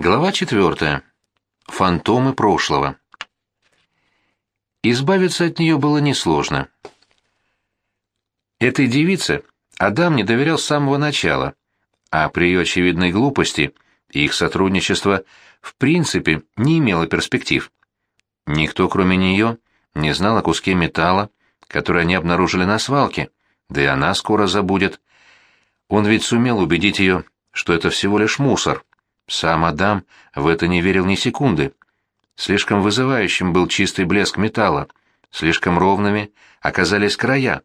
Глава четвертая. Фантомы прошлого. Избавиться от нее было несложно. Этой девице Адам не доверял с самого начала, а при ее очевидной глупости их сотрудничество в принципе не имело перспектив. Никто, кроме нее, не знал о куске металла, который они обнаружили на свалке, да и она скоро забудет. Он ведь сумел убедить ее, что это всего лишь мусор. Сам Адам в это не верил ни секунды. Слишком вызывающим был чистый блеск металла, слишком ровными оказались края.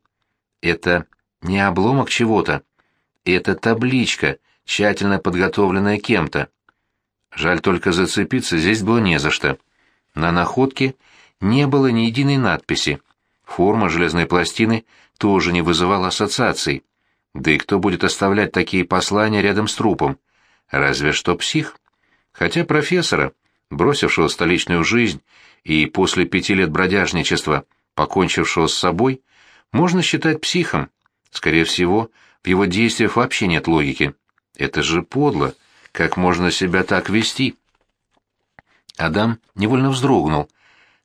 Это не обломок чего-то, это табличка, тщательно подготовленная кем-то. Жаль только зацепиться здесь было не за что. На находке не было ни единой надписи. Форма железной пластины тоже не вызывала ассоциаций. Да и кто будет оставлять такие послания рядом с трупом? Разве что псих. Хотя профессора, бросившего столичную жизнь и после пяти лет бродяжничества, покончившего с собой, можно считать психом. Скорее всего, в его действиях вообще нет логики. Это же подло. Как можно себя так вести? Адам невольно вздрогнул,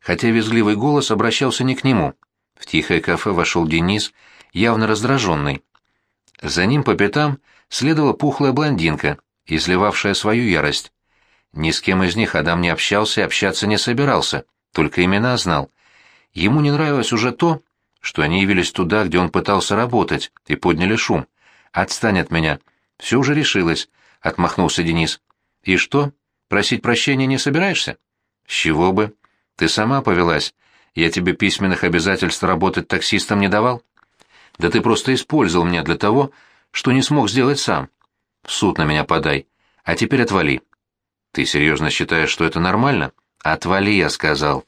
хотя визгливый голос обращался не к нему. В тихое кафе вошел Денис, явно раздраженный. За ним по пятам следовала пухлая блондинка, изливавшая свою ярость. Ни с кем из них Адам не общался и общаться не собирался, только имена знал. Ему не нравилось уже то, что они явились туда, где он пытался работать, и подняли шум. «Отстань от меня. Все уже решилось», — отмахнулся Денис. «И что, просить прощения не собираешься?» «С чего бы? Ты сама повелась. Я тебе письменных обязательств работать таксистом не давал?» «Да ты просто использовал меня для того, что не смог сделать сам. В суд на меня подай. А теперь отвали. Ты серьезно считаешь, что это нормально? Отвали, я сказал.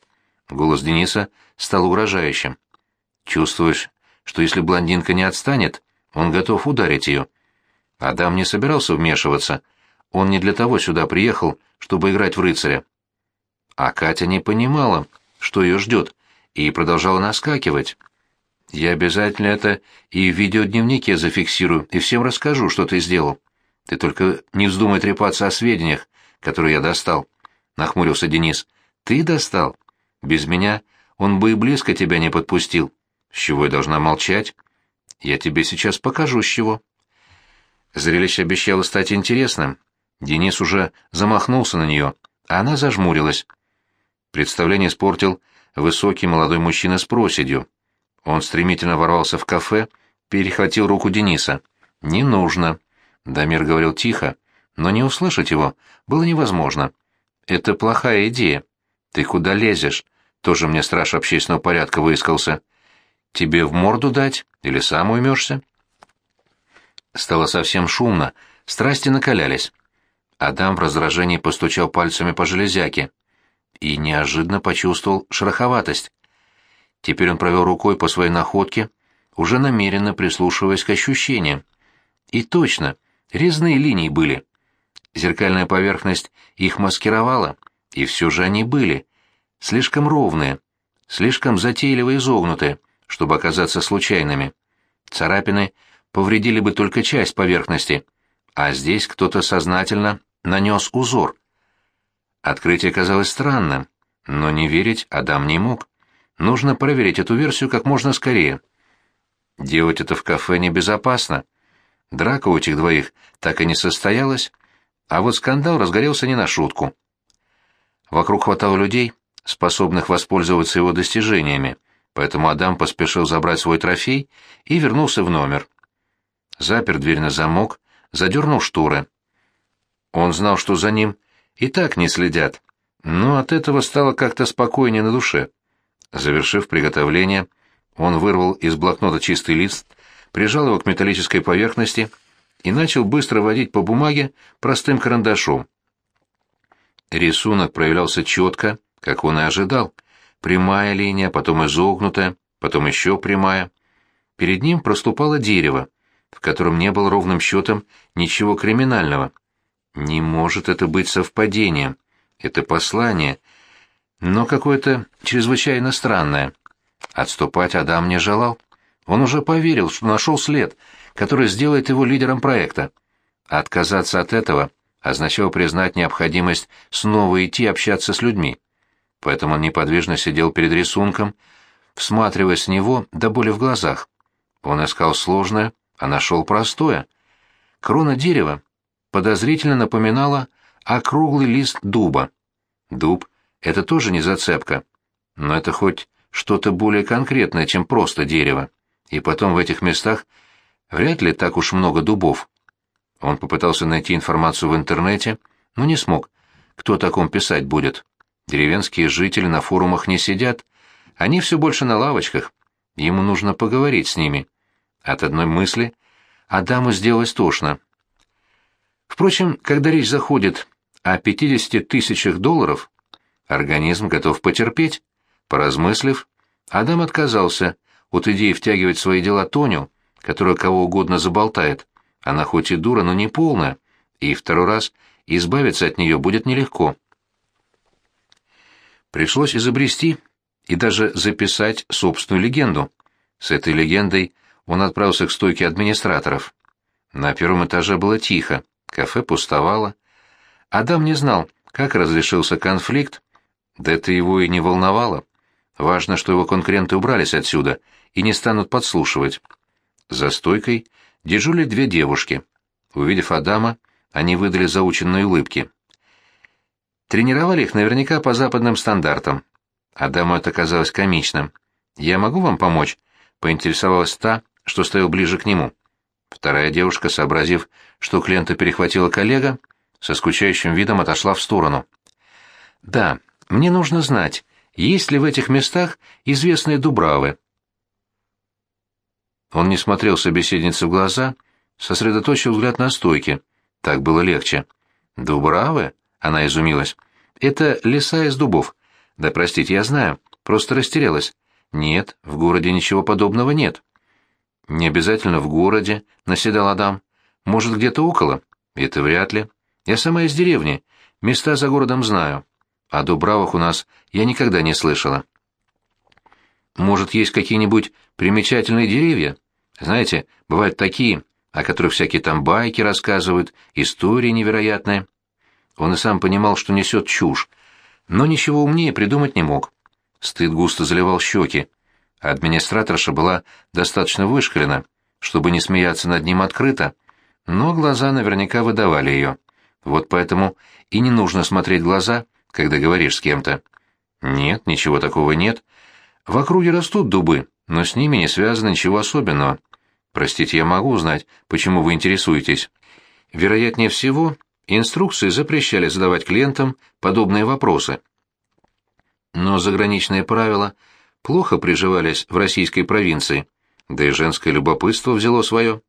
Голос Дениса стал угрожающим. Чувствуешь, что если блондинка не отстанет, он готов ударить ее. Адам не собирался вмешиваться. Он не для того сюда приехал, чтобы играть в рыцаря. А Катя не понимала, что ее ждет, и продолжала наскакивать. «Я обязательно это и в видеодневнике зафиксирую, и всем расскажу, что ты сделал. Ты только не вздумай трепаться о сведениях, которые я достал, — нахмурился Денис. Ты достал? Без меня он бы и близко тебя не подпустил. С чего я должна молчать? Я тебе сейчас покажу, с чего. Зрелище обещало стать интересным. Денис уже замахнулся на нее, а она зажмурилась. Представление испортил высокий молодой мужчина с проседью. Он стремительно ворвался в кафе, перехватил руку Дениса. «Не нужно», Дамир говорил тихо, но не услышать его было невозможно. «Это плохая идея. Ты куда лезешь?» Тоже мне страж общественного порядка выискался. «Тебе в морду дать или сам уймешься?» Стало совсем шумно, страсти накалялись. Адам в раздражении постучал пальцами по железяке и неожиданно почувствовал шероховатость. Теперь он провел рукой по своей находке, уже намеренно прислушиваясь к ощущениям. И точно — Резные линии были. Зеркальная поверхность их маскировала, и все же они были. Слишком ровные, слишком затейливо изогнутые, чтобы оказаться случайными. Царапины повредили бы только часть поверхности, а здесь кто-то сознательно нанес узор. Открытие казалось странным, но не верить Адам не мог. Нужно проверить эту версию как можно скорее. Делать это в кафе небезопасно. Драка у этих двоих так и не состоялась, а вот скандал разгорелся не на шутку. Вокруг хватало людей, способных воспользоваться его достижениями, поэтому Адам поспешил забрать свой трофей и вернулся в номер. Запер дверь на замок, задернул шторы. Он знал, что за ним и так не следят, но от этого стало как-то спокойнее на душе. Завершив приготовление, он вырвал из блокнота чистый лист прижал его к металлической поверхности и начал быстро водить по бумаге простым карандашом. Рисунок проявлялся четко, как он и ожидал. Прямая линия, потом изогнутая, потом еще прямая. Перед ним проступало дерево, в котором не было ровным счетом ничего криминального. Не может это быть совпадением. Это послание, но какое-то чрезвычайно странное. Отступать Адам не желал. Он уже поверил, что нашел след, который сделает его лидером проекта. А отказаться от этого означало признать необходимость снова идти общаться с людьми. Поэтому он неподвижно сидел перед рисунком, всматриваясь в него до боли в глазах. Он искал сложное, а нашел простое. Крона дерева подозрительно напоминала округлый лист дуба. Дуб — это тоже не зацепка, но это хоть что-то более конкретное, чем просто дерево. И потом в этих местах вряд ли так уж много дубов. Он попытался найти информацию в интернете, но не смог. Кто о таком писать будет? Деревенские жители на форумах не сидят, они все больше на лавочках. Ему нужно поговорить с ними. От одной мысли Адаму сделалось тошно. Впрочем, когда речь заходит о 50 тысячах долларов, организм готов потерпеть. Поразмыслив, Адам отказался от идеи втягивать в свои дела Тоню, которая кого угодно заболтает. Она хоть и дура, но не полная, и второй раз избавиться от нее будет нелегко. Пришлось изобрести и даже записать собственную легенду. С этой легендой он отправился к стойке администраторов. На первом этаже было тихо, кафе пустовало. Адам не знал, как разрешился конфликт, да это его и не волновало. Важно, что его конкуренты убрались отсюда и не станут подслушивать. За стойкой дежурили две девушки. Увидев Адама, они выдали заученные улыбки. Тренировали их наверняка по западным стандартам. Адаму это казалось комичным. «Я могу вам помочь?» — поинтересовалась та, что стоял ближе к нему. Вторая девушка, сообразив, что клиента перехватила коллега, со скучающим видом отошла в сторону. «Да, мне нужно знать, есть ли в этих местах известные дубравы?» Он не смотрел собеседнице в глаза, сосредоточил взгляд на стойке. Так было легче. «Дубравы?» — она изумилась. «Это леса из дубов. Да простите, я знаю, просто растерялась. Нет, в городе ничего подобного нет». «Не обязательно в городе», — наседал Адам. «Может, где-то около?» «Это вряд ли. Я сама из деревни. Места за городом знаю. О Дубравах у нас я никогда не слышала». «Может, есть какие-нибудь примечательные деревья? Знаете, бывают такие, о которых всякие там байки рассказывают, истории невероятные». Он и сам понимал, что несет чушь, но ничего умнее придумать не мог. Стыд густо заливал щеки. Администраторша была достаточно вышкалена, чтобы не смеяться над ним открыто, но глаза наверняка выдавали ее. Вот поэтому и не нужно смотреть глаза, когда говоришь с кем-то. Нет, ничего такого нет. В округе растут дубы, но с ними не связано ничего особенного. Простите, я могу узнать, почему вы интересуетесь. Вероятнее всего, инструкции запрещали задавать клиентам подобные вопросы. Но заграничные правила – плохо приживались в российской провинции, да и женское любопытство взяло свое.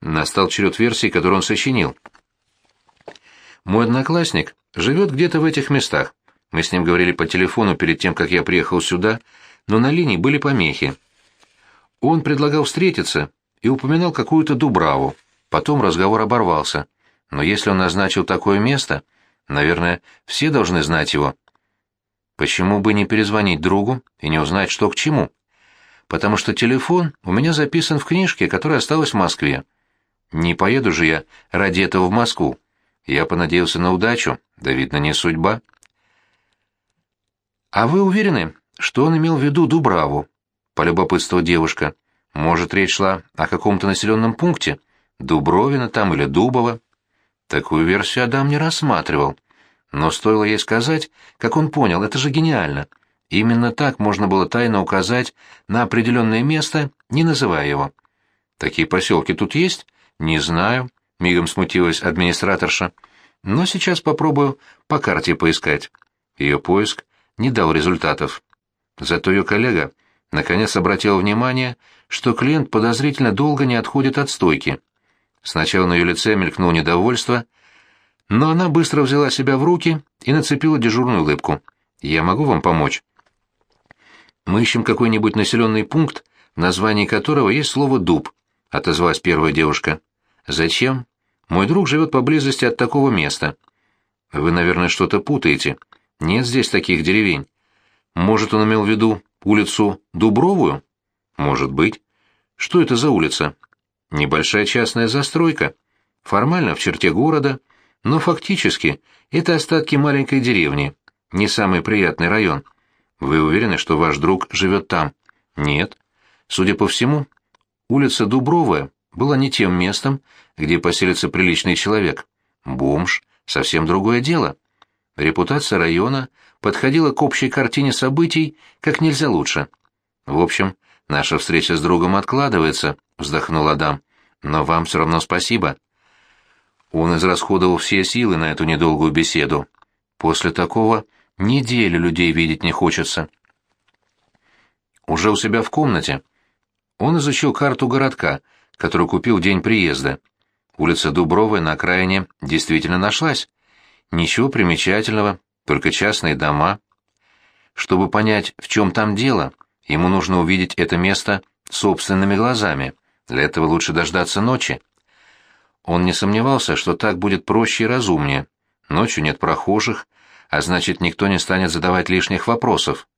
Настал черед версии, которую он сочинил. Мой одноклассник живет где-то в этих местах. Мы с ним говорили по телефону перед тем, как я приехал сюда, но на линии были помехи. Он предлагал встретиться и упоминал какую-то Дубраву. Потом разговор оборвался. Но если он назначил такое место, наверное, все должны знать его. Почему бы не перезвонить другу и не узнать, что к чему? Потому что телефон у меня записан в книжке, которая осталась в Москве. Не поеду же я ради этого в Москву. Я понадеялся на удачу, да, видно, не судьба. «А вы уверены, что он имел в виду Дубраву?» — полюбопытствовала девушка. «Может, речь шла о каком-то населенном пункте? Дубровина там или Дубово?» Такую версию Адам не рассматривал. Но стоило ей сказать, как он понял, это же гениально. Именно так можно было тайно указать на определенное место, не называя его. «Такие поселки тут есть?» «Не знаю», — мигом смутилась администраторша. «Но сейчас попробую по карте поискать». Ее поиск не дал результатов. Зато ее коллега наконец обратила внимание, что клиент подозрительно долго не отходит от стойки. Сначала на ее лице мелькнуло недовольство, но она быстро взяла себя в руки и нацепила дежурную улыбку. «Я могу вам помочь?» «Мы ищем какой-нибудь населенный пункт, в названии которого есть слово «дуб», — отозвалась первая девушка. «Зачем? Мой друг живет поблизости от такого места». «Вы, наверное, что-то путаете. Нет здесь таких деревень. Может, он имел в виду улицу Дубровую?» «Может быть. Что это за улица?» «Небольшая частная застройка. Формально в черте города» Но фактически это остатки маленькой деревни, не самый приятный район. Вы уверены, что ваш друг живет там? Нет. Судя по всему, улица Дубровая была не тем местом, где поселится приличный человек. Бомж — совсем другое дело. Репутация района подходила к общей картине событий как нельзя лучше. В общем, наша встреча с другом откладывается, вздохнул Адам. Но вам все равно спасибо. Он израсходовал все силы на эту недолгую беседу. После такого неделю людей видеть не хочется. Уже у себя в комнате он изучил карту городка, которую купил в день приезда. Улица Дубровая на окраине действительно нашлась. Ничего примечательного, только частные дома. Чтобы понять, в чем там дело, ему нужно увидеть это место собственными глазами. Для этого лучше дождаться ночи. Он не сомневался, что так будет проще и разумнее. Ночью нет прохожих, а значит, никто не станет задавать лишних вопросов.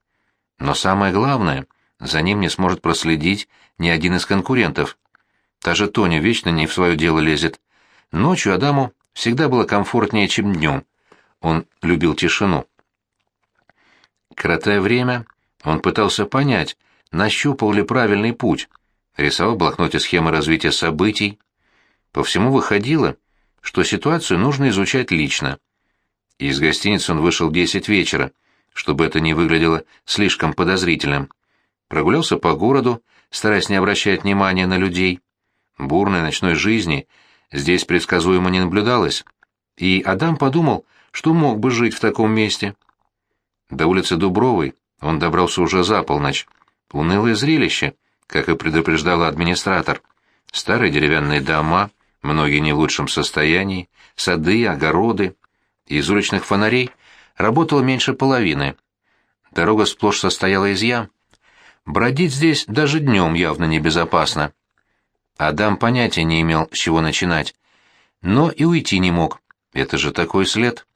Но самое главное, за ним не сможет проследить ни один из конкурентов. Та же Тоня вечно не в свое дело лезет. Ночью Адаму всегда было комфортнее, чем днем. Он любил тишину. Коротая время, он пытался понять, нащупал ли правильный путь, рисовал в блокноте схемы развития событий. По всему выходило, что ситуацию нужно изучать лично. Из гостиницы он вышел десять вечера, чтобы это не выглядело слишком подозрительным. Прогулялся по городу, стараясь не обращать внимания на людей. Бурной ночной жизни здесь предсказуемо не наблюдалось, и Адам подумал, что мог бы жить в таком месте. До улицы Дубровой он добрался уже за полночь. Унылое зрелище, как и предупреждал администратор. Старые деревянные дома, многие не в лучшем состоянии, сады, огороды. Из уличных фонарей работало меньше половины. Дорога сплошь состояла из ям. Бродить здесь даже днем явно небезопасно. Адам понятия не имел, с чего начинать. Но и уйти не мог. Это же такой след.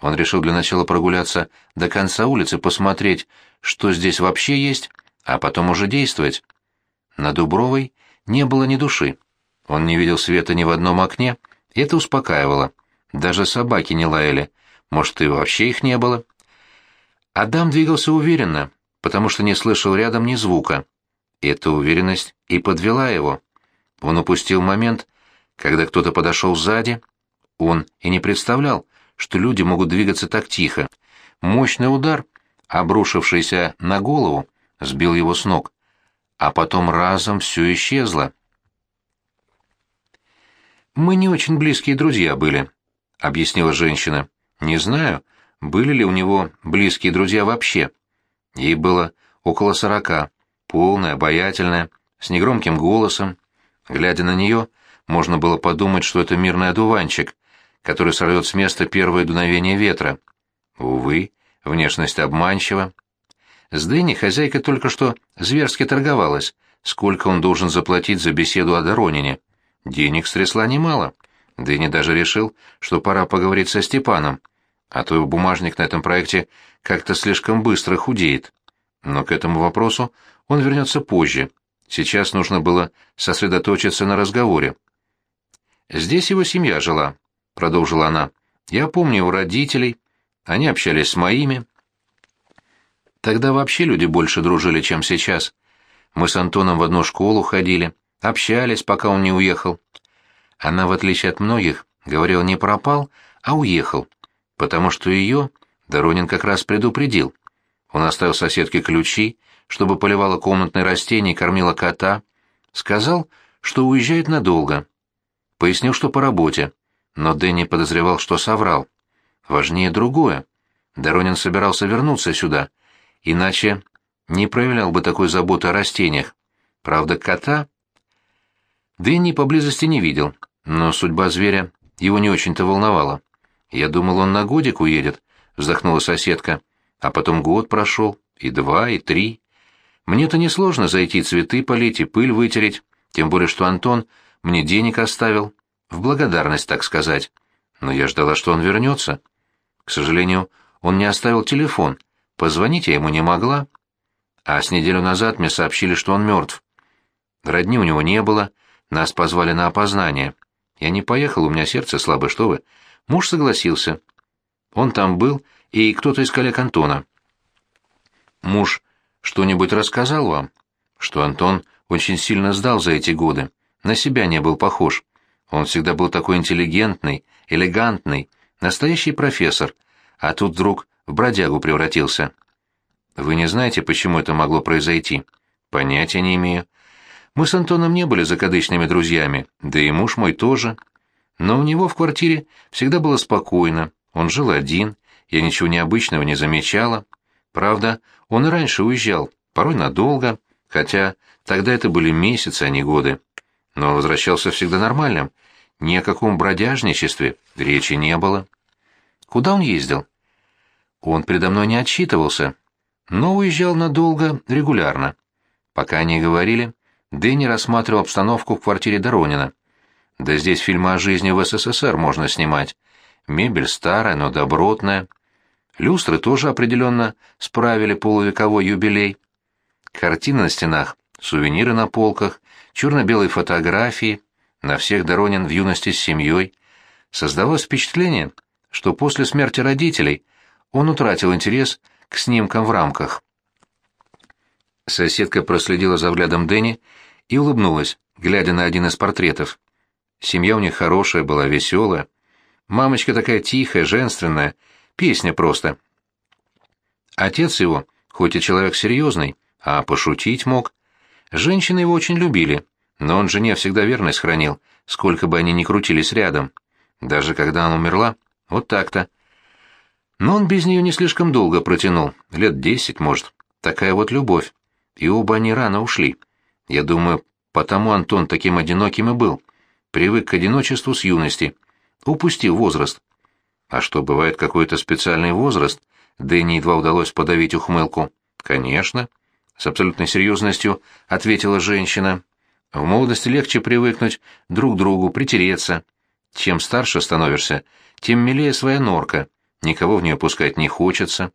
Он решил для начала прогуляться до конца улицы, посмотреть, что здесь вообще есть, а потом уже действовать. На Дубровой не было ни души. Он не видел света ни в одном окне, и это успокаивало. Даже собаки не лаяли, может, и вообще их не было. Адам двигался уверенно, потому что не слышал рядом ни звука. Эта уверенность и подвела его. Он упустил момент, когда кто-то подошел сзади. Он и не представлял, что люди могут двигаться так тихо. Мощный удар, обрушившийся на голову, сбил его с ног. А потом разом все исчезло. «Мы не очень близкие друзья были», — объяснила женщина. «Не знаю, были ли у него близкие друзья вообще. Ей было около сорока, полная, обаятельная, с негромким голосом, Глядя на нее, можно было подумать, что это мирный одуванчик, который сорвет с места первое дуновение ветра. Увы, внешность обманчива. С Дэнни хозяйка только что зверски торговалась, сколько он должен заплатить за беседу о Доронине. Денег стрясла немало. Дэнни даже решил, что пора поговорить со Степаном, а то его бумажник на этом проекте как-то слишком быстро худеет. Но к этому вопросу он вернется позже, Сейчас нужно было сосредоточиться на разговоре. «Здесь его семья жила», — продолжила она. «Я помню его родителей. Они общались с моими. Тогда вообще люди больше дружили, чем сейчас. Мы с Антоном в одну школу ходили, общались, пока он не уехал. Она, в отличие от многих, говорила не пропал, а уехал, потому что ее Доронин как раз предупредил. Он оставил соседке ключи, чтобы поливала комнатные растения и кормила кота. Сказал, что уезжает надолго. Пояснил, что по работе. Но Дэнни подозревал, что соврал. Важнее другое. Доронин собирался вернуться сюда, иначе не проявлял бы такой заботы о растениях. Правда, кота... Дэнни поблизости не видел, но судьба зверя его не очень-то волновала. «Я думал, он на годик уедет», — вздохнула соседка. «А потом год прошел, и два, и три. Мне-то несложно зайти цветы полить и пыль вытереть, тем более что Антон мне денег оставил, в благодарность, так сказать. Но я ждала, что он вернется. К сожалению, он не оставил телефон, позвонить я ему не могла. А с неделю назад мне сообщили, что он мертв. Родни у него не было, нас позвали на опознание. Я не поехал, у меня сердце слабое, что вы. Муж согласился. Он там был, и кто-то из коллег Антона. Муж что-нибудь рассказал вам? Что Антон очень сильно сдал за эти годы, на себя не был похож. Он всегда был такой интеллигентный, элегантный, настоящий профессор, а тут вдруг в бродягу превратился. Вы не знаете, почему это могло произойти? Понятия не имею. Мы с Антоном не были закадычными друзьями, да и муж мой тоже. Но у него в квартире всегда было спокойно, он жил один, я ничего необычного не замечала. Правда, он и раньше уезжал, порой надолго, хотя тогда это были месяцы, а не годы. Но возвращался всегда нормальным, ни о каком бродяжничестве речи не было. Куда он ездил? Он передо мной не отчитывался, но уезжал надолго, регулярно. Пока они говорили, Дэнни рассматривал обстановку в квартире Доронина. Да здесь фильмы о жизни в СССР можно снимать. Мебель старая, но добротная. Люстры тоже определенно справили полувековой юбилей. Картины на стенах, сувениры на полках, черно-белые фотографии, на всех Доронин в юности с семьей. Создавалось впечатление, что после смерти родителей он утратил интерес к снимкам в рамках. Соседка проследила за взглядом Дэнни и улыбнулась, глядя на один из портретов. Семья у них хорошая была, веселая. Мамочка такая тихая, женственная, песня просто. Отец его, хоть и человек серьезный, а пошутить мог. Женщины его очень любили, но он жене всегда верность хранил, сколько бы они ни крутились рядом. Даже когда она умерла, вот так-то. Но он без нее не слишком долго протянул, лет десять, может. Такая вот любовь. И оба они рано ушли. Я думаю, потому Антон таким одиноким и был. Привык к одиночеству с юности. Упустил возраст. А что, бывает какой-то специальный возраст? Дэнни едва удалось подавить ухмылку. Конечно. С абсолютной серьезностью ответила женщина. В молодости легче привыкнуть друг к другу, притереться. Чем старше становишься, тем милее своя норка. Никого в нее пускать не хочется.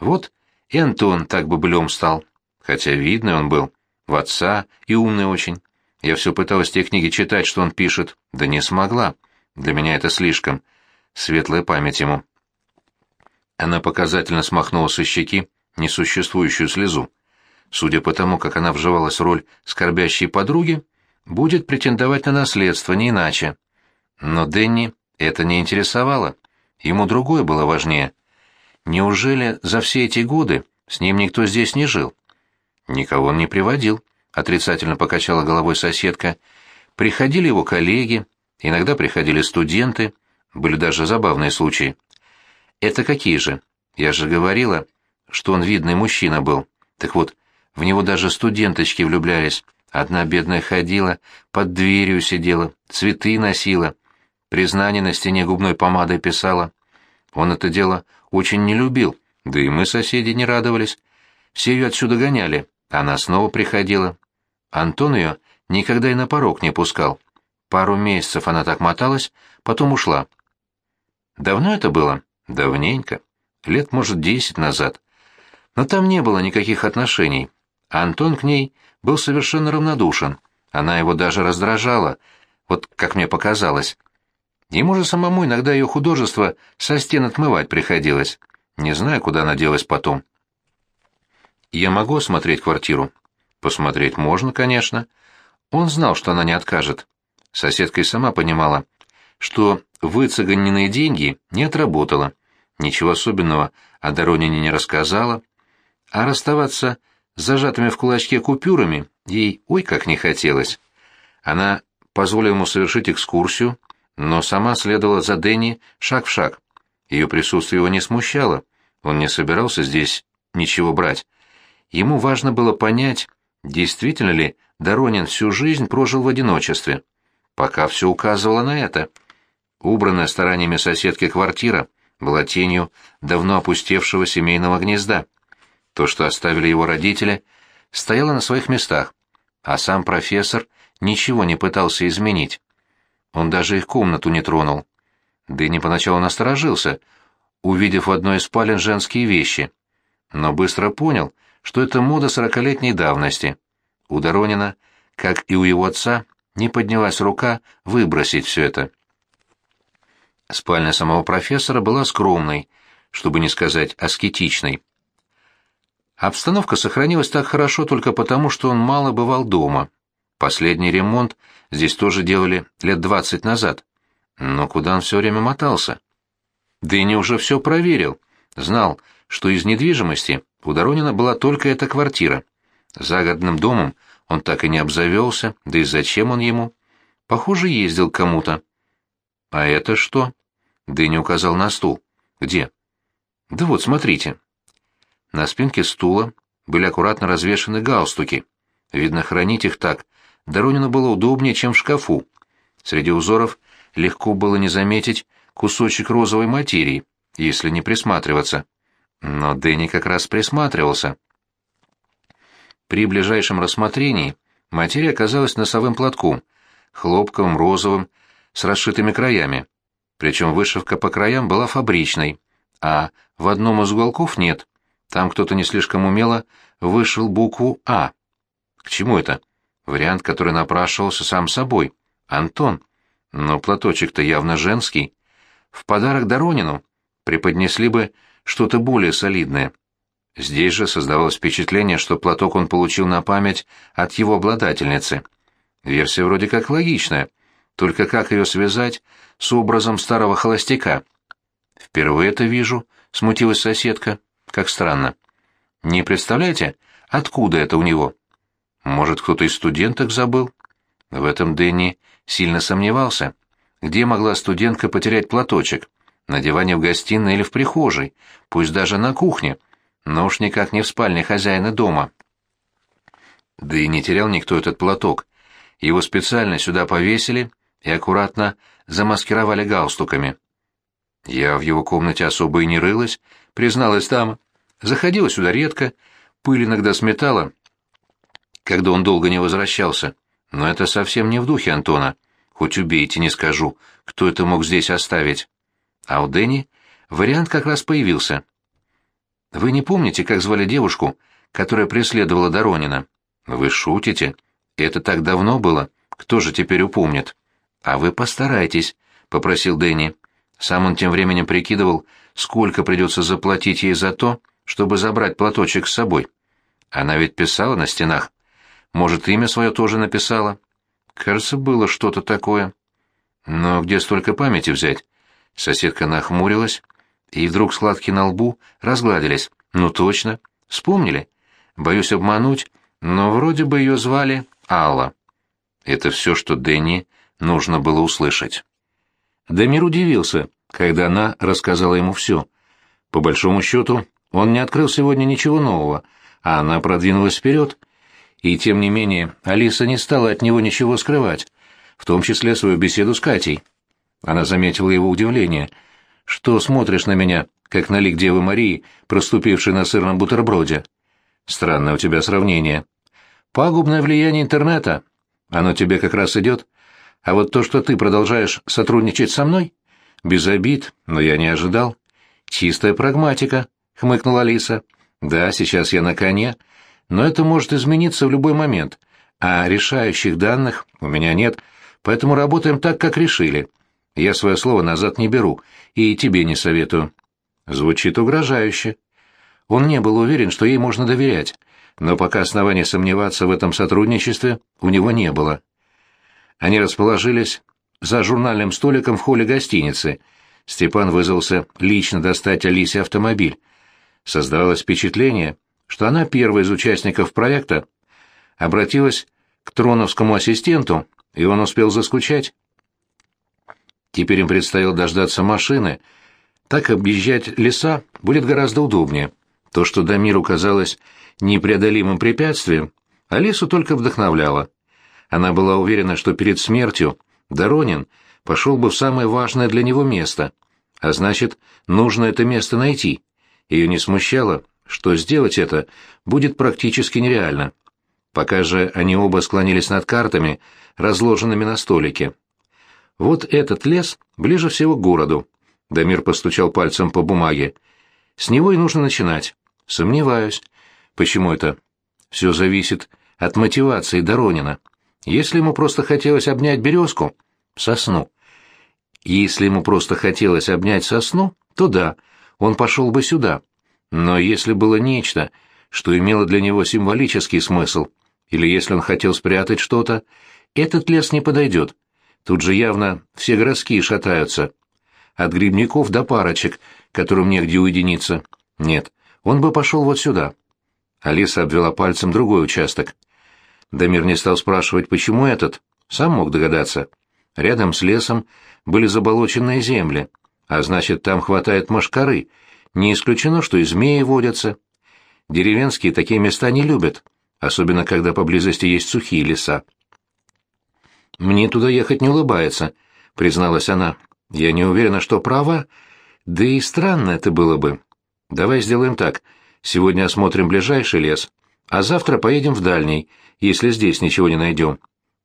Вот и Антон так бы бублем стал. Хотя видный он был, в отца и умный очень. Я все пыталась те книги читать, что он пишет, да не смогла. Для меня это слишком. Светлая память ему. Она показательно смахнула со щеки несуществующую слезу. Судя по тому, как она вживалась в роль скорбящей подруги, будет претендовать на наследство, не иначе. Но Денни это не интересовало. Ему другое было важнее. Неужели за все эти годы с ним никто здесь не жил? Никого он не приводил, отрицательно покачала головой соседка. Приходили его коллеги, иногда приходили студенты, были даже забавные случаи. Это какие же? Я же говорила, что он видный мужчина был. Так вот, в него даже студенточки влюблялись. Одна бедная ходила, под дверью сидела, цветы носила, признание на стене губной помадой писала. Он это дело очень не любил, да и мы, соседи, не радовались. Все ее отсюда гоняли, она снова приходила. Антон ее никогда и на порог не пускал. Пару месяцев она так моталась, потом ушла. Давно это было? Давненько. Лет, может, десять назад. Но там не было никаких отношений. Антон к ней был совершенно равнодушен. Она его даже раздражала, вот как мне показалось. Ему же самому иногда ее художество со стен отмывать приходилось. Не знаю, куда она делась потом. Я могу осмотреть квартиру? Посмотреть можно, конечно. Он знал, что она не откажет. Соседка и сама понимала, что выцеганенные деньги не отработала. Ничего особенного о Доронине не рассказала. А расставаться зажатыми в кулачке купюрами ей ой как не хотелось. Она позволила ему совершить экскурсию, но сама следовала за Дэнни шаг в шаг. Ее присутствие его не смущало, он не собирался здесь ничего брать. Ему важно было понять, действительно ли Доронин всю жизнь прожил в одиночестве. Пока все указывало на это. Убранная стараниями соседки квартира была тенью давно опустевшего семейного гнезда. То, что оставили его родители, стояло на своих местах, а сам профессор ничего не пытался изменить. Он даже их комнату не тронул. Дэнни поначалу насторожился, увидев в одной из спален женские вещи, но быстро понял, что это мода сорокалетней давности. У Доронина, как и у его отца, не поднялась рука выбросить все это. Спальня самого профессора была скромной, чтобы не сказать аскетичной. Обстановка сохранилась так хорошо только потому, что он мало бывал дома. Последний ремонт здесь тоже делали лет двадцать назад. Но куда он все время мотался? Дэнни уже все проверил. Знал, что из недвижимости у Доронина была только эта квартира. Загородным домом он так и не обзавелся, да и зачем он ему? Похоже, ездил к кому-то. «А это что?» Дэнни указал на стул. «Где?» «Да вот, смотрите». На спинке стула были аккуратно развешаны галстуки. Видно, хранить их так Доронину было удобнее, чем в шкафу. Среди узоров легко было не заметить кусочек розовой материи, если не присматриваться. Но Дэнни как раз присматривался. При ближайшем рассмотрении материя оказалась носовым платком, хлопковым, розовым, с расшитыми краями. Причем вышивка по краям была фабричной, а в одном из уголков нет. Там кто-то не слишком умело вышил букву «А». К чему это? Вариант, который напрашивался сам собой. Антон. Но платочек-то явно женский. В подарок Доронину преподнесли бы что-то более солидное. Здесь же создавалось впечатление, что платок он получил на память от его обладательницы. Версия вроде как логичная, только как ее связать с образом старого холостяка? «Впервые это вижу», — смутилась соседка. «Как странно». «Не представляете, откуда это у него?» Может, кто-то из студенток забыл? В этом Дэнни сильно сомневался. Где могла студентка потерять платочек? На диване в гостиной или в прихожей, пусть даже на кухне, но уж никак не в спальне хозяина дома. Да и не терял никто этот платок. Его специально сюда повесили и аккуратно замаскировали галстуками. Я в его комнате особо и не рылась, призналась там. Заходила сюда редко, пыль иногда сметала, когда он долго не возвращался. Но это совсем не в духе Антона. Хоть убейте, не скажу, кто это мог здесь оставить. А у Дэнни вариант как раз появился. Вы не помните, как звали девушку, которая преследовала Доронина? Вы шутите? Это так давно было. Кто же теперь упомнит? А вы постарайтесь, попросил Дэнни. Сам он тем временем прикидывал, сколько придется заплатить ей за то, чтобы забрать платочек с собой. Она ведь писала на стенах может, имя свое тоже написала? Кажется, было что-то такое. Но где столько памяти взять? Соседка нахмурилась, и вдруг складки на лбу разгладились. Ну точно. Вспомнили? Боюсь обмануть, но вроде бы ее звали Алла. Это все, что Дэнни нужно было услышать. Дамир удивился, когда она рассказала ему все. По большому счету, он не открыл сегодня ничего нового, а она продвинулась вперед — и тем не менее Алиса не стала от него ничего скрывать, в том числе свою беседу с Катей. Она заметила его удивление. «Что смотришь на меня, как на лик Девы Марии, проступившей на сырном бутерброде?» «Странное у тебя сравнение. Пагубное влияние интернета. Оно тебе как раз идет. А вот то, что ты продолжаешь сотрудничать со мной? Без обид, но я не ожидал. Чистая прагматика», — хмыкнула Алиса. «Да, сейчас я на коне, но это может измениться в любой момент, а решающих данных у меня нет, поэтому работаем так, как решили. Я свое слово назад не беру, и тебе не советую». Звучит угрожающе. Он не был уверен, что ей можно доверять, но пока основания сомневаться в этом сотрудничестве у него не было. Они расположились за журнальным столиком в холле гостиницы. Степан вызвался лично достать Алисе автомобиль. Создавалось впечатление, что она первая из участников проекта обратилась к троновскому ассистенту, и он успел заскучать. Теперь им предстояло дождаться машины. Так объезжать леса будет гораздо удобнее. То, что Дамиру казалось непреодолимым препятствием, Алису только вдохновляло. Она была уверена, что перед смертью Доронин пошел бы в самое важное для него место, а значит, нужно это место найти. Ее не смущало, что сделать это будет практически нереально. Пока же они оба склонились над картами, разложенными на столике. Вот этот лес ближе всего к городу. Дамир постучал пальцем по бумаге. С него и нужно начинать. Сомневаюсь. Почему это? Все зависит от мотивации Доронина. Если ему просто хотелось обнять березку, сосну. Если ему просто хотелось обнять сосну, то да, он пошел бы сюда. Но если было нечто, что имело для него символический смысл, или если он хотел спрятать что-то, этот лес не подойдет. Тут же явно все городские шатаются. От грибников до парочек, которым негде уединиться. Нет, он бы пошел вот сюда. Алиса обвела пальцем другой участок. Дамир не стал спрашивать, почему этот. Сам мог догадаться. Рядом с лесом были заболоченные земли, а значит, там хватает мошкары. Не исключено, что и змеи водятся. Деревенские такие места не любят, особенно когда поблизости есть сухие леса. «Мне туда ехать не улыбается», — призналась она. «Я не уверена, что права. Да и странно это было бы. Давай сделаем так. Сегодня осмотрим ближайший лес, а завтра поедем в дальний, если здесь ничего не найдем».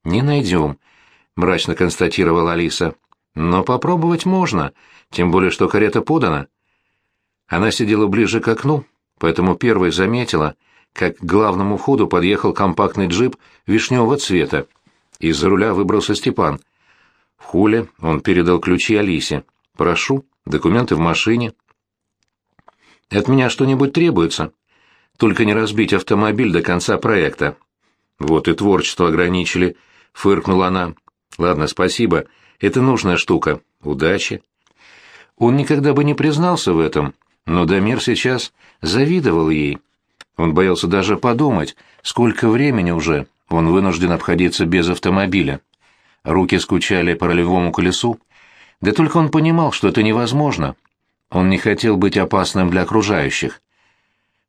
«Не найдем», — мрачно констатировала Алиса. «Но попробовать можно, тем более, что карета подана». Она сидела ближе к окну, поэтому первой заметила, как к главному входу подъехал компактный джип вишневого цвета. Из-за руля выбрался Степан. В холле он передал ключи Алисе. «Прошу, документы в машине». «От меня что-нибудь требуется?» «Только не разбить автомобиль до конца проекта». «Вот и творчество ограничили», — фыркнула она. «Ладно, спасибо. Это нужная штука. Удачи». Он никогда бы не признался в этом, но Дамир сейчас завидовал ей. Он боялся даже подумать, сколько времени уже он вынужден обходиться без автомобиля. Руки скучали по ролевому колесу, да только он понимал, что это невозможно. Он не хотел быть опасным для окружающих.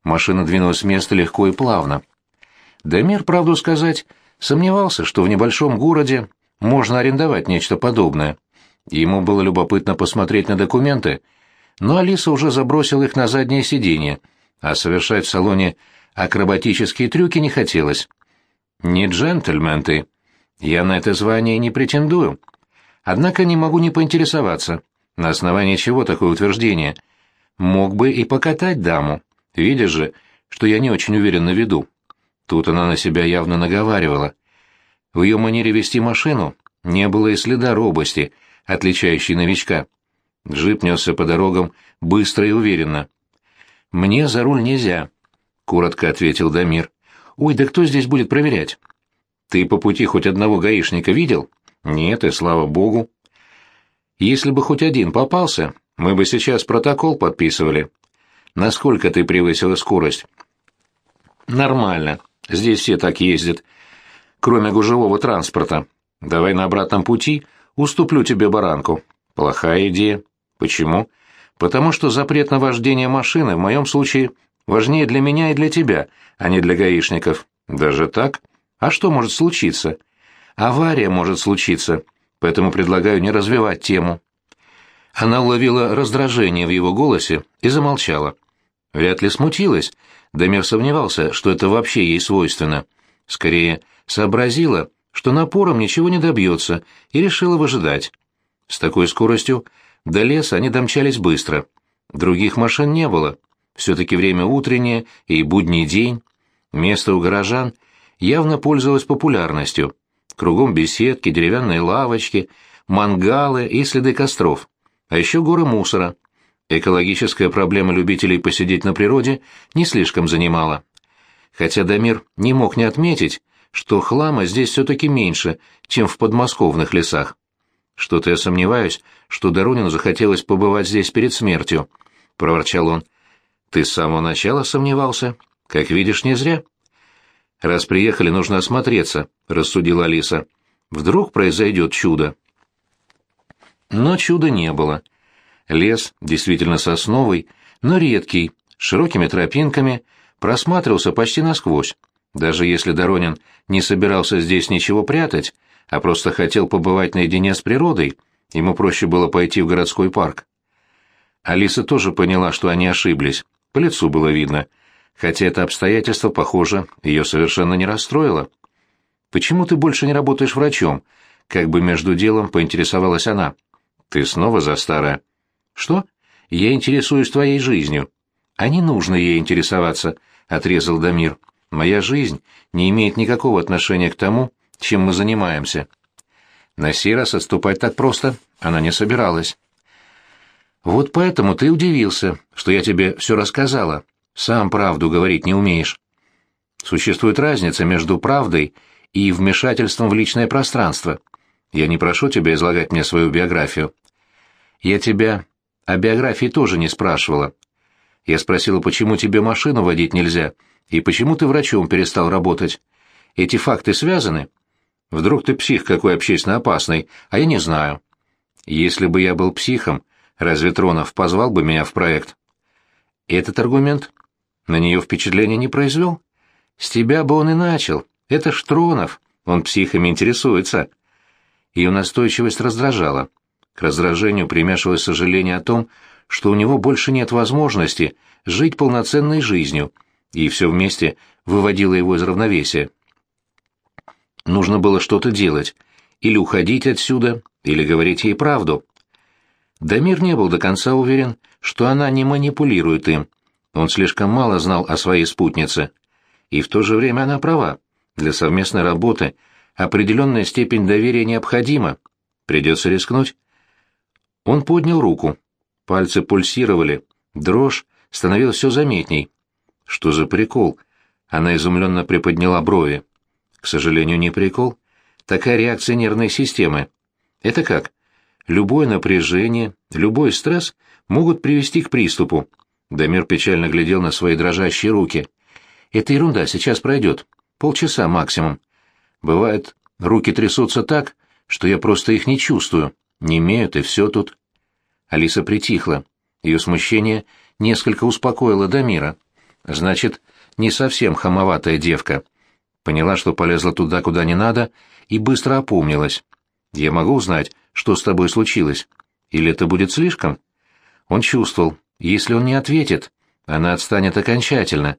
Машина двинулась с места легко и плавно. Дамир, правду сказать, сомневался, что в небольшом городе можно арендовать нечто подобное. Ему было любопытно посмотреть на документы, но Алиса уже забросила их на заднее сиденье, а совершать в салоне акробатические трюки не хотелось. «Не джентльмен ты. Я на это звание не претендую. Однако не могу не поинтересоваться, на основании чего такое утверждение. Мог бы и покатать даму. Видишь же, что я не очень уверен на виду». Тут она на себя явно наговаривала. В ее манере вести машину не было и следа робости, отличающей новичка. Джип несся по дорогам быстро и уверенно. «Мне за руль нельзя», — коротко ответил Дамир. «Ой, да кто здесь будет проверять?» «Ты по пути хоть одного гаишника видел?» «Нет, и слава богу». «Если бы хоть один попался, мы бы сейчас протокол подписывали. Насколько ты превысила скорость?» «Нормально. Здесь все так ездят. Кроме гужевого транспорта. Давай на обратном пути уступлю тебе баранку». «Плохая идея. Почему?» «Потому что запрет на вождение машины в моем случае важнее для меня и для тебя, а не для гаишников. Даже так? А что может случиться? Авария может случиться, поэтому предлагаю не развивать тему. Она уловила раздражение в его голосе и замолчала. Вряд ли смутилась. Дамир сомневался, что это вообще ей свойственно. Скорее, сообразила, что напором ничего не добьется, и решила выжидать. С такой скоростью до леса они домчались быстро. Других машин не было. Все-таки время утреннее и будний день. Место у горожан явно пользовалось популярностью. Кругом беседки, деревянные лавочки, мангалы и следы костров. А еще горы мусора. Экологическая проблема любителей посидеть на природе не слишком занимала. Хотя Дамир не мог не отметить, что хлама здесь все-таки меньше, чем в подмосковных лесах. Что-то я сомневаюсь, что Доронину захотелось побывать здесь перед смертью, — проворчал он. Ты с самого начала сомневался? Как видишь, не зря. Раз приехали, нужно осмотреться, рассудила Алиса. Вдруг произойдет чудо. Но чуда не было. Лес, действительно сосновый, но редкий, с широкими тропинками, просматривался почти насквозь. Даже если Доронин не собирался здесь ничего прятать, а просто хотел побывать наедине с природой, ему проще было пойти в городской парк. Алиса тоже поняла, что они ошиблись. По лицу было видно. Хотя это обстоятельство, похоже, ее совершенно не расстроило. «Почему ты больше не работаешь врачом?» Как бы между делом поинтересовалась она. «Ты снова за старое?» «Что? Я интересуюсь твоей жизнью». «А не нужно ей интересоваться», — отрезал Дамир. «Моя жизнь не имеет никакого отношения к тому, чем мы занимаемся». На сей раз отступать так просто она не собиралась. «Вот поэтому ты удивился, что я тебе все рассказала. Сам правду говорить не умеешь. Существует разница между правдой и вмешательством в личное пространство. Я не прошу тебя излагать мне свою биографию. Я тебя о биографии тоже не спрашивала. Я спросила, почему тебе машину водить нельзя, и почему ты врачом перестал работать. Эти факты связаны? Вдруг ты псих какой общественно опасный, а я не знаю. Если бы я был психом, разве Тронов позвал бы меня в проект? Этот аргумент на нее впечатление не произвел? С тебя бы он и начал. Это ж Тронов, он психами интересуется. Ее настойчивость раздражала. К раздражению примешивалось сожаление о том, что у него больше нет возможности жить полноценной жизнью, и все вместе выводило его из равновесия. Нужно было что-то делать, или уходить отсюда, или говорить ей правду. Дамир не был до конца уверен, что она не манипулирует им. Он слишком мало знал о своей спутнице. И в то же время она права. Для совместной работы определенная степень доверия необходима. Придется рискнуть. Он поднял руку. Пальцы пульсировали. Дрожь становилась все заметней. Что за прикол? Она изумленно приподняла брови. К сожалению, не прикол. Такая реакция нервной системы. Это как? Любое напряжение, любой стресс могут привести к приступу. Дамир печально глядел на свои дрожащие руки. «Это ерунда, сейчас пройдет. Полчаса максимум. Бывает, руки трясутся так, что я просто их не чувствую. Не имеют, и все тут». Алиса притихла. Ее смущение несколько успокоило Дамира. Значит, не совсем хамоватая девка. Поняла, что полезла туда, куда не надо, и быстро опомнилась. «Я могу узнать, что с тобой случилось? Или это будет слишком?» Он чувствовал, если он не ответит, она отстанет окончательно.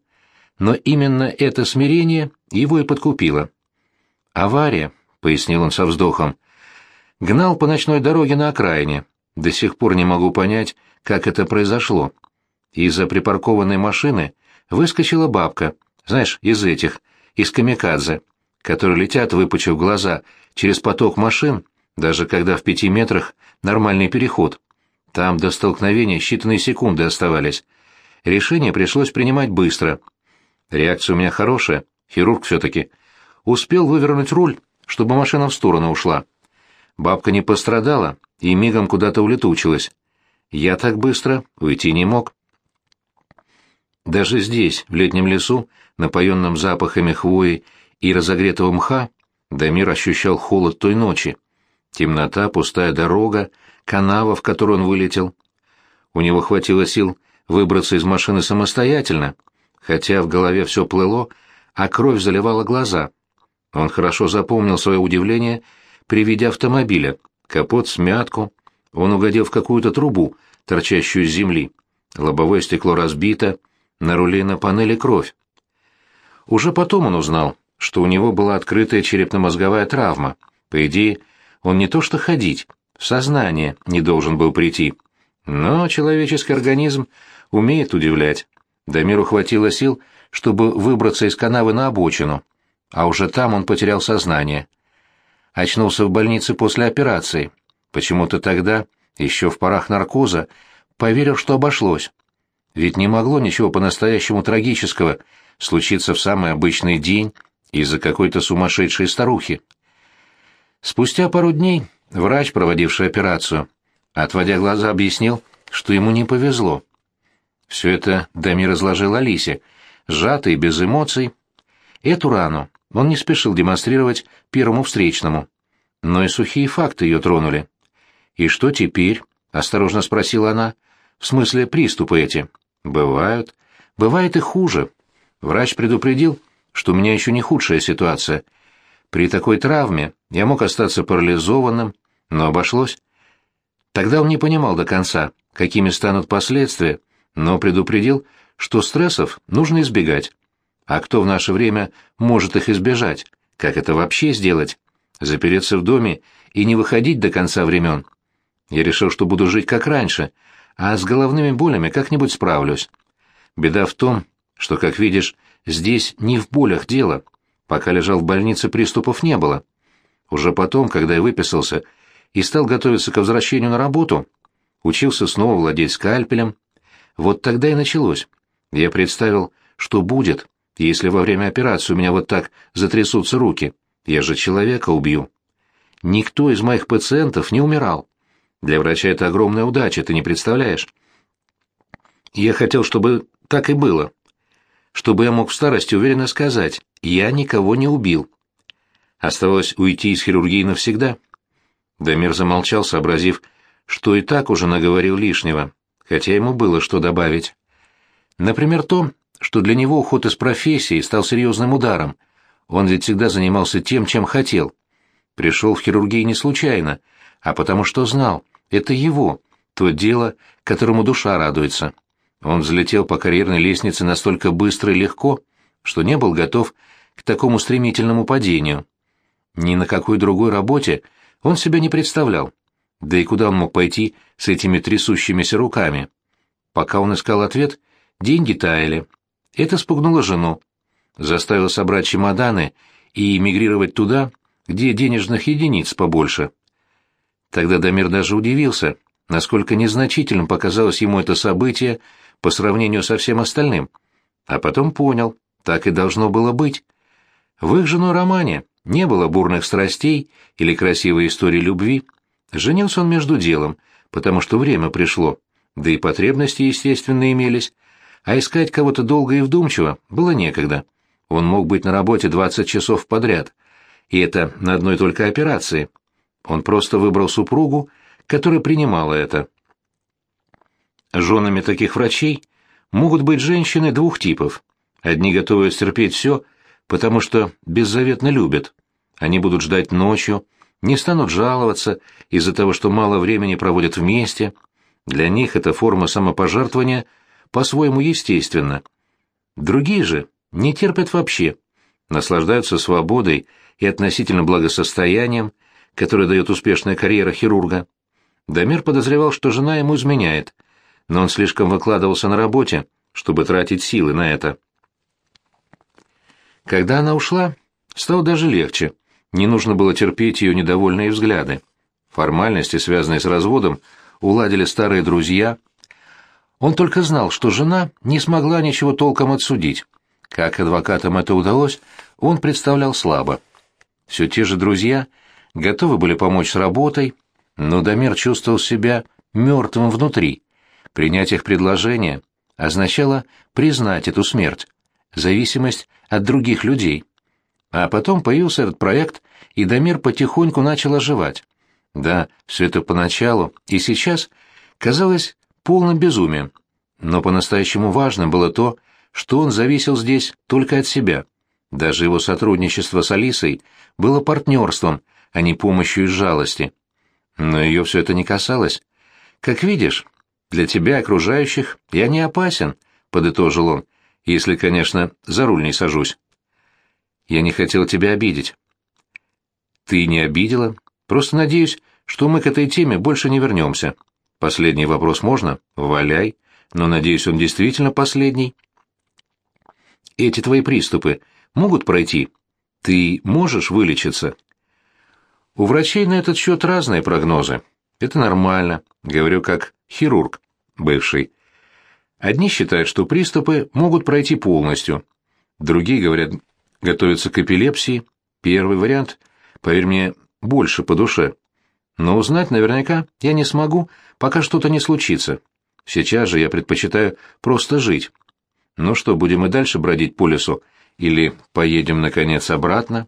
Но именно это смирение его и подкупило. «Авария», — пояснил он со вздохом. «Гнал по ночной дороге на окраине. До сих пор не могу понять, как это произошло. Из-за припаркованной машины выскочила бабка, знаешь, из этих, из камикадзе, которые летят, выпучив глаза, через поток машин, даже когда в пяти метрах нормальный переход. Там до столкновения считанные секунды оставались. Решение пришлось принимать быстро. Реакция у меня хорошая, хирург все-таки. Успел вывернуть руль, чтобы машина в сторону ушла. Бабка не пострадала и мигом куда-то улетучилась. Я так быстро уйти не мог. Даже здесь, в летнем лесу, напоенном запахами хвои и разогретого мха, Дамир ощущал холод той ночи. Темнота, пустая дорога, канава, в которую он вылетел. У него хватило сил выбраться из машины самостоятельно, хотя в голове все плыло, а кровь заливала глаза. Он хорошо запомнил свое удивление при виде автомобиля, капот смятку, он угодил в какую-то трубу, торчащую из земли. Лобовое стекло разбито, на руле и на панели кровь. Уже потом он узнал, что у него была открытая черепно-мозговая травма. По идее, он не то что ходить, в сознание не должен был прийти. Но человеческий организм умеет удивлять. Дамиру хватило сил, чтобы выбраться из канавы на обочину, а уже там он потерял сознание. Очнулся в больнице после операции. Почему-то тогда, еще в парах наркоза, поверил, что обошлось. Ведь не могло ничего по-настоящему трагического случиться в самый обычный день из-за какой-то сумасшедшей старухи. Спустя пару дней Врач, проводивший операцию, отводя глаза, объяснил, что ему не повезло. Все это Дамир разложил Алисе, сжатый, без эмоций. Эту рану он не спешил демонстрировать первому встречному. Но и сухие факты ее тронули. «И что теперь?» — осторожно спросила она. «В смысле приступы эти?» «Бывают. Бывает и хуже. Врач предупредил, что у меня еще не худшая ситуация. При такой травме я мог остаться парализованным, но обошлось. Тогда он не понимал до конца, какими станут последствия, но предупредил, что стрессов нужно избегать. А кто в наше время может их избежать? Как это вообще сделать? Запереться в доме и не выходить до конца времен? Я решил, что буду жить как раньше, а с головными болями как-нибудь справлюсь. Беда в том, что, как видишь, здесь не в болях дело. Пока лежал в больнице, приступов не было. Уже потом, когда я выписался и стал готовиться к возвращению на работу, учился снова владеть скальпелем. Вот тогда и началось. Я представил, что будет, если во время операции у меня вот так затрясутся руки. Я же человека убью. Никто из моих пациентов не умирал. Для врача это огромная удача, ты не представляешь. Я хотел, чтобы так и было. Чтобы я мог в старости уверенно сказать, я никого не убил. Оставалось уйти из хирургии навсегда. Дамир замолчал, сообразив, что и так уже наговорил лишнего, хотя ему было что добавить. Например, то, что для него уход из профессии стал серьезным ударом. Он ведь всегда занимался тем, чем хотел. Пришел в хирургию не случайно, а потому что знал, это его, то дело, которому душа радуется. Он взлетел по карьерной лестнице настолько быстро и легко, что не был готов к такому стремительному падению. Ни на какой другой работе он себя не представлял. Да и куда он мог пойти с этими трясущимися руками? Пока он искал ответ, деньги таяли. Это спугнуло жену. Заставило собрать чемоданы и эмигрировать туда, где денежных единиц побольше. Тогда Дамир даже удивился, насколько незначительным показалось ему это событие по сравнению со всем остальным. А потом понял, так и должно было быть. В их жену романе не было бурных страстей или красивой истории любви. Женился он между делом, потому что время пришло, да и потребности, естественно, имелись, а искать кого-то долго и вдумчиво было некогда. Он мог быть на работе 20 часов подряд, и это на одной только операции — он просто выбрал супругу, которая принимала это. Женами таких врачей могут быть женщины двух типов. Одни готовы стерпеть все, потому что беззаветно любят. Они будут ждать ночью, не станут жаловаться из-за того, что мало времени проводят вместе. Для них эта форма самопожертвования по-своему естественна. Другие же не терпят вообще, наслаждаются свободой и относительно благосостоянием, который дает успешная карьера хирурга. Дамир подозревал, что жена ему изменяет, но он слишком выкладывался на работе, чтобы тратить силы на это. Когда она ушла, стало даже легче. Не нужно было терпеть ее недовольные взгляды. Формальности, связанные с разводом, уладили старые друзья. Он только знал, что жена не смогла ничего толком отсудить. Как адвокатам это удалось, он представлял слабо. Все те же друзья — готовы были помочь с работой, но Дамир чувствовал себя мертвым внутри. Принять их предложение означало признать эту смерть, зависимость от других людей. А потом появился этот проект, и Дамир потихоньку начал оживать. Да, все это поначалу и сейчас казалось полным безумием, но по-настоящему важным было то, что он зависел здесь только от себя. Даже его сотрудничество с Алисой было партнерством, а не помощью из жалости. Но ее все это не касалось. «Как видишь, для тебя, окружающих, я не опасен», — подытожил он, — «если, конечно, за руль не сажусь». «Я не хотел тебя обидеть». «Ты не обидела? Просто надеюсь, что мы к этой теме больше не вернемся. Последний вопрос можно? Валяй. Но, надеюсь, он действительно последний». «Эти твои приступы могут пройти? Ты можешь вылечиться?» У врачей на этот счет разные прогнозы. Это нормально, говорю как хирург, бывший. Одни считают, что приступы могут пройти полностью. Другие говорят, готовятся к эпилепсии. Первый вариант, поверь мне, больше по душе. Но узнать наверняка я не смогу, пока что-то не случится. Сейчас же я предпочитаю просто жить. Ну что, будем и дальше бродить по лесу? Или поедем, наконец, обратно?»